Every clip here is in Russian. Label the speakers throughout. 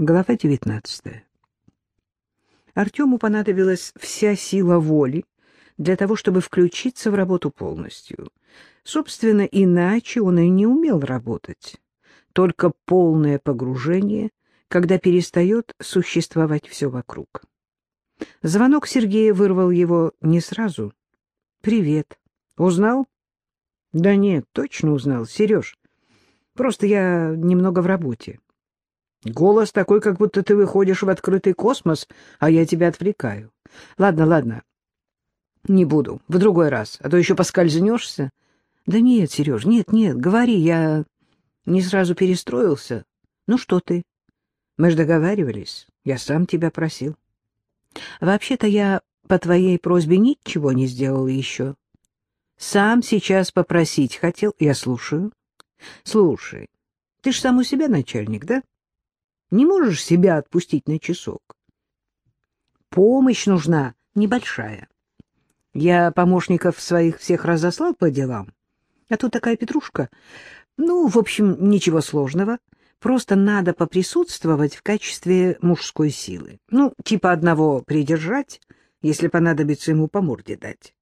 Speaker 1: Глава 19. Артему понадобилась вся сила воли для того, чтобы включиться в работу полностью. Собственно, иначе он и не умел работать. Только полное погружение, когда перестает существовать все вокруг. Звонок Сергея вырвал его не сразу. «Привет. Узнал?» «Да нет, точно узнал. Сереж, просто я немного в работе». Голос такой, как будто ты выходишь в открытый космос, а я тебя отвлекаю. Ладно, ладно. Не буду. В другой раз. А то еще поскользнешься. Да нет, Сереж, нет, нет, говори, я не сразу перестроился. Ну что ты? Мы же договаривались. Я сам тебя просил. Вообще-то я по твоей просьбе ничего не сделал еще. Сам сейчас попросить хотел. Я слушаю. Слушай, ты ж сам у себя начальник, да? Не можешь себя отпустить на часок? Помощь нужна небольшая. Я помощников своих всех разослал по делам. А тут такая петрушка. Ну, в общем, ничего сложного. Просто надо поприсутствовать в качестве мужской силы. Ну, типа одного придержать, если понадобится ему по морде дать.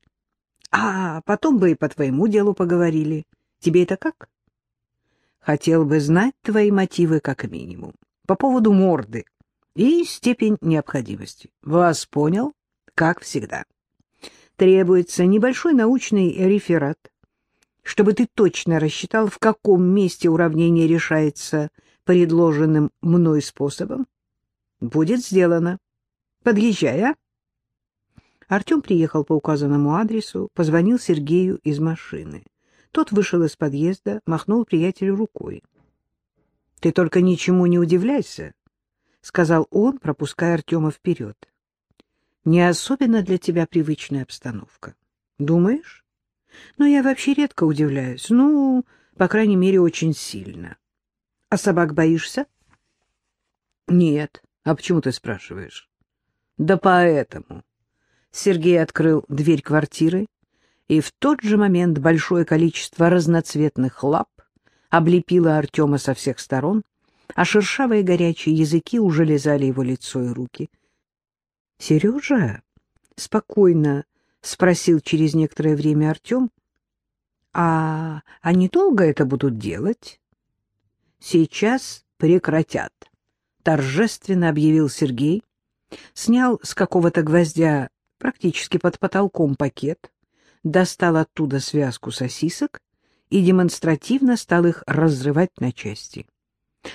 Speaker 1: А потом бы и по твоему делу поговорили. Тебе это как? Хотел бы знать твои мотивы как минимум по поводу морды и степень необходимости. Вас понял, как всегда. Требуется небольшой научный реферат, чтобы ты точно рассчитал, в каком месте уравнение решается предложенным мной способом. Будет сделано. Подъезжай, а? Артем приехал по указанному адресу, позвонил Сергею из машины. Тот вышел из подъезда, махнул приятелю рукой. — Ты только ничему не удивляйся, — сказал он, пропуская Артема вперед. — Не особенно для тебя привычная обстановка. Думаешь? Но я вообще редко удивляюсь. Ну, по крайней мере, очень сильно. А собак боишься? — Нет. А почему ты спрашиваешь? — Да поэтому. Сергей открыл дверь квартиры, и в тот же момент большое количество разноцветных лап облепила Артема со всех сторон, а шершавые горячие языки уже лизали его лицо и руки. — Сережа? — спокойно спросил через некоторое время Артем. — А они долго это будут делать? — Сейчас прекратят, — торжественно объявил Сергей, снял с какого-то гвоздя практически под потолком пакет, достал оттуда связку сосисок и демонстративно стал их разрывать на части.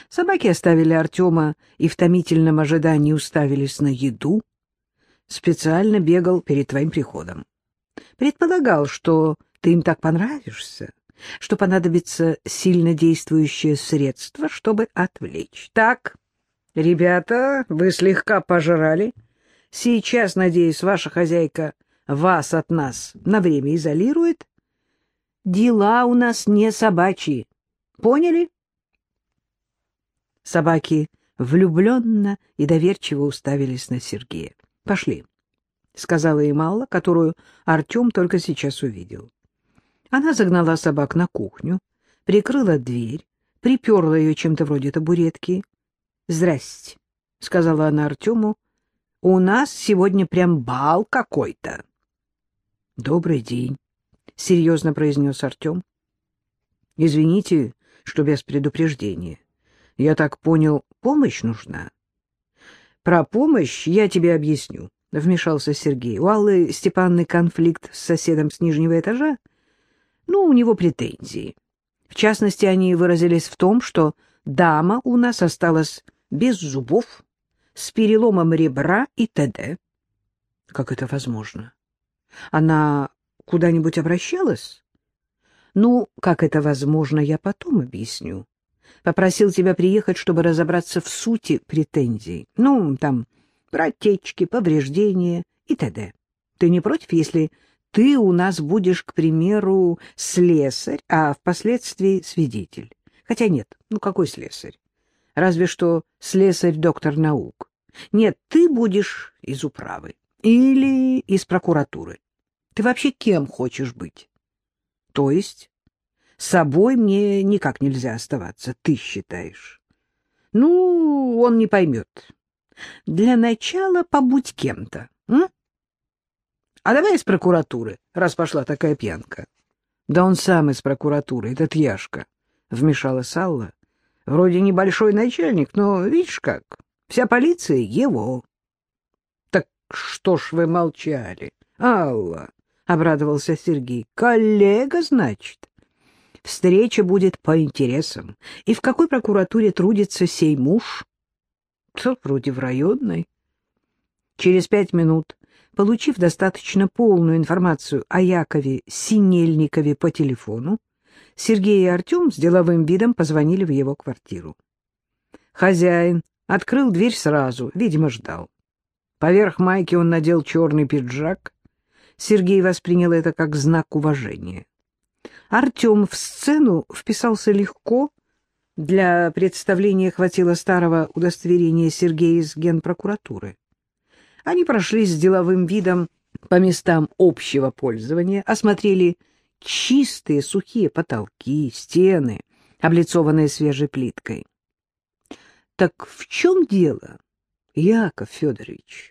Speaker 1: Собаки оставили Артема и в томительном ожидании уставились на еду. Специально бегал перед твоим приходом. Предполагал, что ты им так понравишься, что понадобится сильно действующее средство, чтобы отвлечь. Так, ребята, вы слегка пожрали. Сейчас, надеюсь, ваша хозяйка вас от нас на время изолирует, дела у нас не собачьи. Поняли? Собаки влюбленно и доверчиво уставились на Сергея. — Пошли, — сказала им Алла, которую Артем только сейчас увидел. Она загнала собак на кухню, прикрыла дверь, приперла ее чем-то вроде табуретки. — Здрасте, — сказала она Артему, — у нас сегодня прям бал какой-то. — Добрый день, — серьезно произнес Артем. — Извините, что без предупреждения. Я так понял, помощь нужна? — Про помощь я тебе объясню, — вмешался Сергей. У Аллы Степанный конфликт с соседом с нижнего этажа. Ну, у него претензии. В частности, они выразились в том, что дама у нас осталась без зубов, с переломом ребра и т.д. Как это возможно? Она куда-нибудь обращалась? Ну, как это возможно, я потом объясню. Попросил тебя приехать, чтобы разобраться в сути претензий. Ну, там, протечки, повреждения и т.д. Ты не против, если ты у нас будешь, к примеру, слесарь, а впоследствии свидетель? Хотя нет, ну какой слесарь? Разве что слесарь-доктор наук. Нет, ты будешь из управы или из прокуратуры. Ты вообще кем хочешь быть? То есть собой мне никак нельзя оставаться, ты считаешь? Ну, он не поймет. Для начала побудь кем-то. А давай из прокуратуры, раз пошла такая пьянка. Да он сам из прокуратуры, этот Яшка, — вмешалась Алла. Вроде небольшой начальник, но видишь как, вся полиция его. — Так что ж вы молчали, Алла? — обрадовался Сергей. — Коллега, значит? Встреча будет по интересам. И в какой прокуратуре трудится сей муж? Тут вроде в районной. Через пять минут, получив достаточно полную информацию о Якове Синельникове по телефону, Сергей и Артем с деловым видом позвонили в его квартиру. Хозяин открыл дверь сразу, видимо, ждал. Поверх майки он надел черный пиджак. Сергей воспринял это как знак уважения. Артем в сцену вписался легко. Для представления хватило старого удостоверения Сергея из генпрокуратуры. Они прошли с деловым видом по местам общего пользования, осмотрели чистые сухие потолки, стены, облицованные свежей плиткой. — Так в чем дело, Яков Федорович? —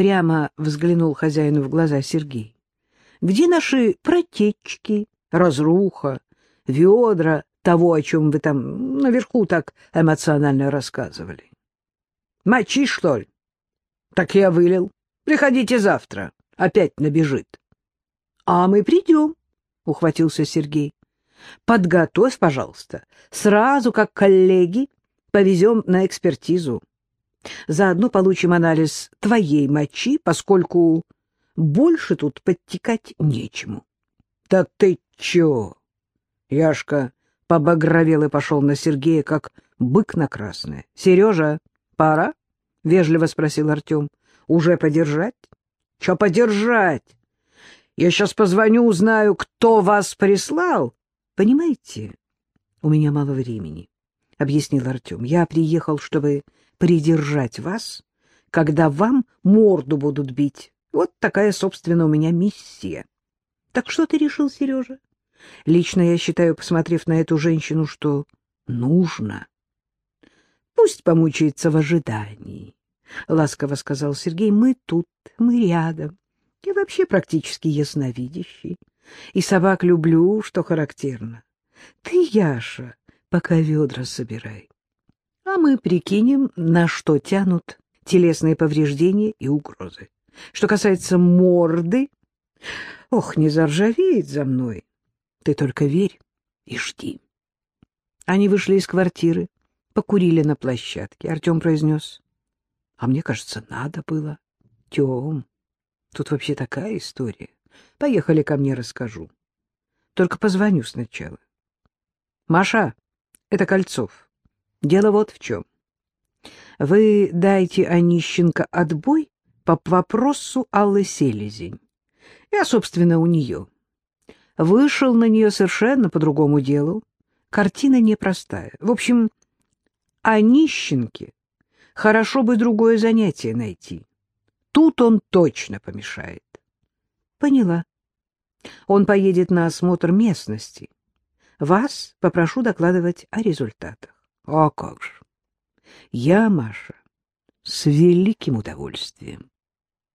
Speaker 1: прямо взглянул хозяину в глаза Сергей. — Где наши протечки, разруха, ведра того, о чем вы там наверху так эмоционально рассказывали. Мочи, что ли? Так я вылил. Приходите завтра. Опять набежит. А мы придем, ухватился Сергей. Подготовь, пожалуйста. Сразу, как коллеги, повезем на экспертизу. Заодно получим анализ твоей мочи, поскольку больше тут подтекать нечему. — Да ты чё? Яшка побагровел и пошел на Сергея, как бык на красное. — Сережа, пора? — вежливо спросил Артем. — Уже подержать? — Чё подержать? Я сейчас позвоню, узнаю, кто вас прислал. — Понимаете, у меня мало времени, — объяснил Артем. — Я приехал, чтобы придержать вас, когда вам морду будут бить. Вот такая, собственно, у меня миссия. Так что ты решил, Сережа? Лично я считаю, посмотрев на эту женщину, что нужно. Пусть помучается в ожидании, — ласково сказал Сергей. Мы тут, мы рядом. Я вообще практически ясновидящий. И собак люблю, что характерно. Ты, Яша, пока ведра собирай. А мы прикинем, на что тянут телесные повреждения и угрозы. Что касается морды, Ох, не заржавеет за мной. Ты только верь и жди. Они вышли из квартиры, покурили на площадке. Артем произнес. А мне кажется, надо было. Тем, тут вообще такая история. Поехали ко мне, расскажу. Только позвоню сначала. Маша, это Кольцов. Дело вот в чем. Вы дайте Онищенко отбой по вопросу Аллы Селезень. Я, собственно, у нее. Вышел на нее совершенно по другому делу. Картина непростая. В общем, о нищенке хорошо бы другое занятие найти. Тут он точно помешает. Поняла. Он поедет на осмотр местности. Вас попрошу докладывать о результатах. А как же. Я, Маша, с великим удовольствием.